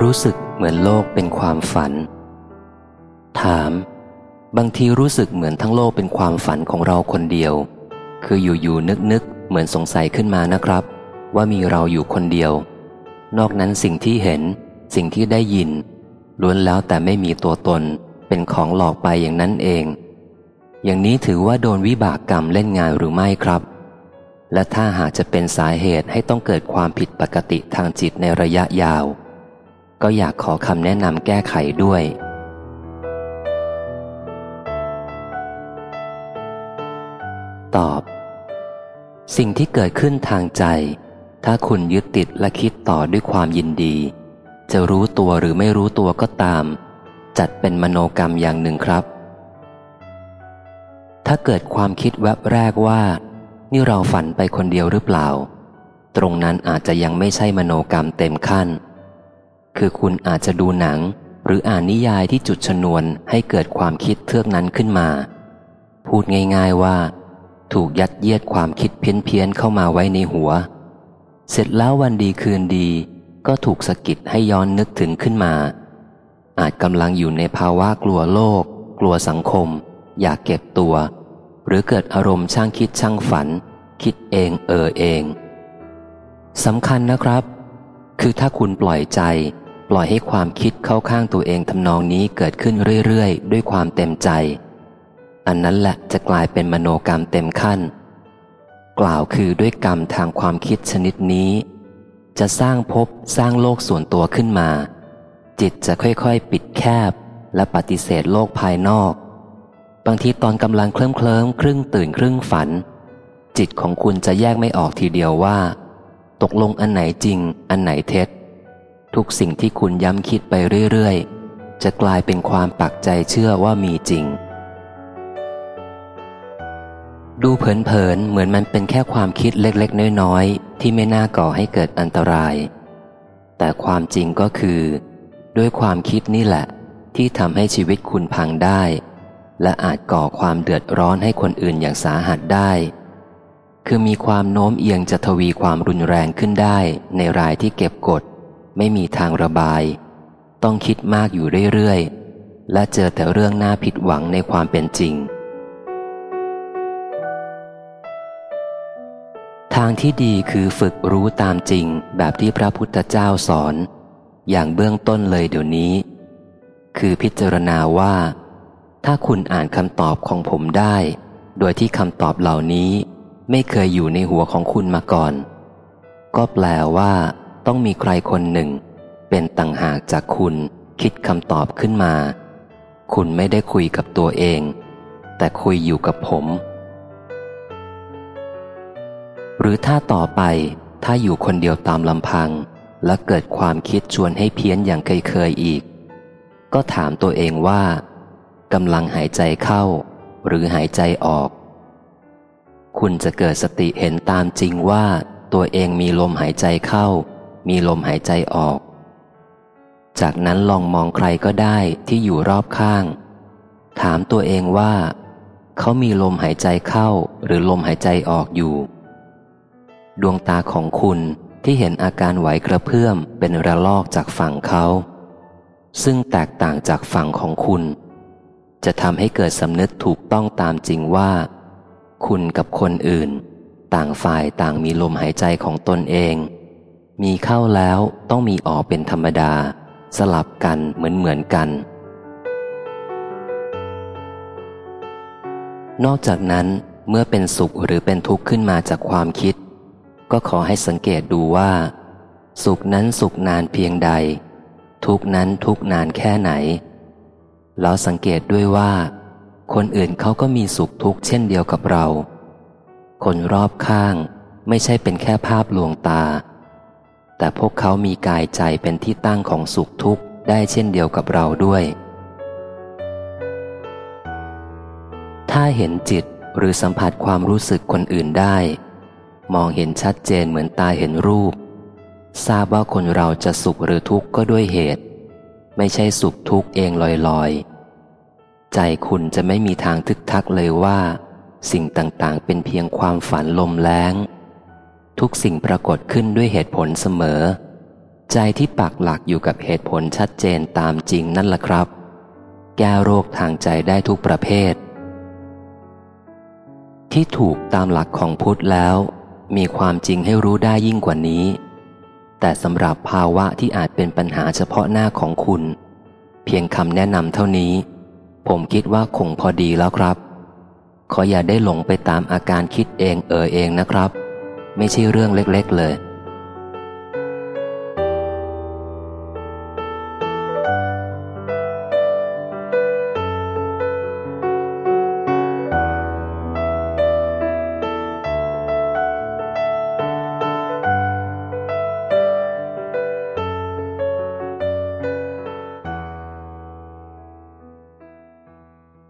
รู้สึกเหมือนโลกเป็นความฝัน ถาม บางทีรู้สึกเหมือนทั้งโลกเป็นความฝันของเราคนเดียว คืออยู่ๆนึกๆ เหมือนสงสัยขึ้นมานะครับ ว่ามีเราอยู่คนเดียว นอกนั้นสิ่งที่เห็น สิ่งที่ได้ยิน ล้วนแล้วแต่ไม่มีตัวตน เป็นของหลอกไปอย่างนั้นเอง อย่างนี้ถือว่าโดนวิบากกรรมเล่นงานหรือไม่ครับ และถ้าหากจะเป็นสาเหตุให้ต้องเกิดความผิดปกติทางจิตในระยะยาว ก็อยากขอคำแนะนำแก้ไขด้วย ตอบ สิ่งที่เกิดขึ้นทางใจ ถ้าคุณยึดติดและคิดต่อด้วยความยินดี จะรู้ตัวหรือไม่รู้ตัวก็ตาม จัดเป็นมโนกรรมอย่างหนึ่งครับ ถ้าเกิดความคิดแวบแรกว่า นี่เราฝันไปคนเดียวหรือเปล่า ตรงนั้นอาจจะยังไม่ใช่มโนกรรมเต็มขั้น คือคุณอาจจะดูหนัง หรืออ่านนิยายที่จุดชนวนให้เกิดความคิดเทือกนั้นขึ้นมา พูดง่ายๆว่า ถูกยัดเยียดความคิดเพี้ยนๆเข้ามาไว้ในหัว เสร็จแล้ววันดีคืนดี ก็ถูกสะกิดให้ย้อนนึกถึงขึ้นมา อาจกำลังอยู่ในภาวะกลัวโลก กลัวสังคม อยากเก็บตัว หรือเกิดอารมณ์ช่างคิดช่างฝัน คิดเองเออเองสำคัญนะครับ คือถ้าคุณปล่อยใจ ปล่อยให้ความคิดเข้าข้างตัวเองทำนองนี้เกิดขึ้นเรื่อยๆ ด้วยความเต็มใจ อันนั้นแหละจะกลายเป็นมโนกรรมเต็มขั้น กล่าวคือด้วยกรรมทางความคิดชนิดนี้ จะสร้างภพสร้างโลกส่วนตัวขึ้นมา จิตจะค่อยๆ ปิดแคบและปฏิเสธโลกภายนอก บางทีตอนกำลังเคลิ้มเคลิ้มครึ่งตื่นครึ่งฝัน จิตของคุณจะแยกไม่ออกทีเดียวว่า ตกลงอันไหนจริง อันไหนเท็จ ทุกสิ่งที่คุณย้ำคิดไปเรื่อย ๆ จะกลายเป็นความปักใจเชื่อว่ามีจริง ดูเผินๆเหมือนมันเป็นแค่ความคิดเล็กๆ น้อยๆ ที่ไม่น่าก่อให้เกิดอันตราย แต่ความจริงก็คือ ด้วยความคิดนี่แหละ ที่ทำให้ชีวิตคุณพังได้ และอาจก่อความเดือดร้อนให้คนอื่นอย่างสาหัสได้คือมีความโน้มเอียงจะทวีความรุนแรงขึ้นได้ในรายที่เก็บกด ไม่มีทางระบาย ต้องคิดมากอยู่เรื่อยๆ และเจอแต่เรื่องน่าผิดหวังในความเป็นจริง ทางที่ดีคือฝึกรู้ตามจริงแบบที่พระพุทธเจ้าสอน อย่างเบื้องต้นเลยเดี๋ยวนี้ คือพิจารณาว่า ถ้าคุณอ่านคำตอบของผมได้ โดยที่คำตอบเหล่านี้ไม่เคยอยู่ในหัวของคุณมาก่อน ก็แปลว่า ต้องมีใครคนหนึ่ง เป็นต่างหากจากคุณคิดคำตอบขึ้นมา คุณไม่ได้คุยกับตัวเอง แต่คุยอยู่กับผม หรือถ้าต่อไปถ้าอยู่คนเดียวตามลำพัง และเกิดความคิดชวนให้เพี้ยนอย่างเคยเคยอีก ก็ถามตัวเองว่ากำลังหายใจเข้า หรือหายใจออก คุณจะเกิดสติเห็นตามจริงว่าตัวเองมีลมหายใจเข้า มีลมหายใจออก จากนั้นลองมองใครก็ได้ที่อยู่รอบข้าง ถามตัวเองว่า เขามีลมหายใจเข้าหรือลมหายใจออกอยู่ ดวงตาของคุณที่เห็นอาการไหวกระเพื่อมเป็นระลอกจากฝั่งเขา ซึ่งแตกต่างจากฝั่งของคุณ จะทำให้เกิดสำนึกถูกต้องตามจริงว่า คุณกับคนอื่น ต่างฝ่ายต่างมีลมหายใจของตนเอง มีเข้าแล้วต้องมีออกเป็นธรรมดา สลับกันเหมือนเหมือนกัน นอกจากนั้นเมื่อเป็นสุขหรือเป็นทุกข์ขึ้นมาจากความคิด ก็ขอให้สังเกตดูว่า สุขนั้นสุขนานเพียงใด ทุกนั้นทุกนานแค่ไหน แล้วสังเกตด้วยว่า คนอื่นเขาก็มีสุขทุกข์เช่นเดียวกับเรา คนรอบข้างไม่ใช่เป็นแค่ภาพลวงตา แต่พวกเขามีกายใจเป็นที่ตั้งของสุขทุกข์ได้เช่นเดียวกับเราด้วย ถ้าเห็นจิตหรือสัมผัสความรู้สึกคนอื่นได้ มองเห็นชัดเจนเหมือนตาเห็นรูป ทราบว่าคนเราจะสุขหรือทุกข์ก็ด้วยเหตุ ไม่ใช่สุขทุกข์เองลอยๆ ใจคุณจะไม่มีทางทึกทักเลยว่า สิ่งต่างๆ เป็นเพียงความฝันลมแรง ทุกสิ่งปรากฏขึ้นด้วยเหตุผลเสมอ ใจที่ปักหลักอยู่กับเหตุผลชัดเจนตามจริงนั่นละครับ แก้โรคทางใจได้ทุกประเภท ที่ถูกตามหลักของพุทธแล้ว มีความจริงให้รู้ได้ยิ่งกว่านี้ แต่สำหรับภาวะที่อาจเป็นปัญหาเฉพาะหน้าของคุณ เพียงคำแนะนำเท่านี้ ผมคิดว่าคงพอดีแล้วครับ ขออย่าได้หลงไปตามอาการคิดเองเออเองนะครับ ไม่ใช่เรื่องเล็กๆเลย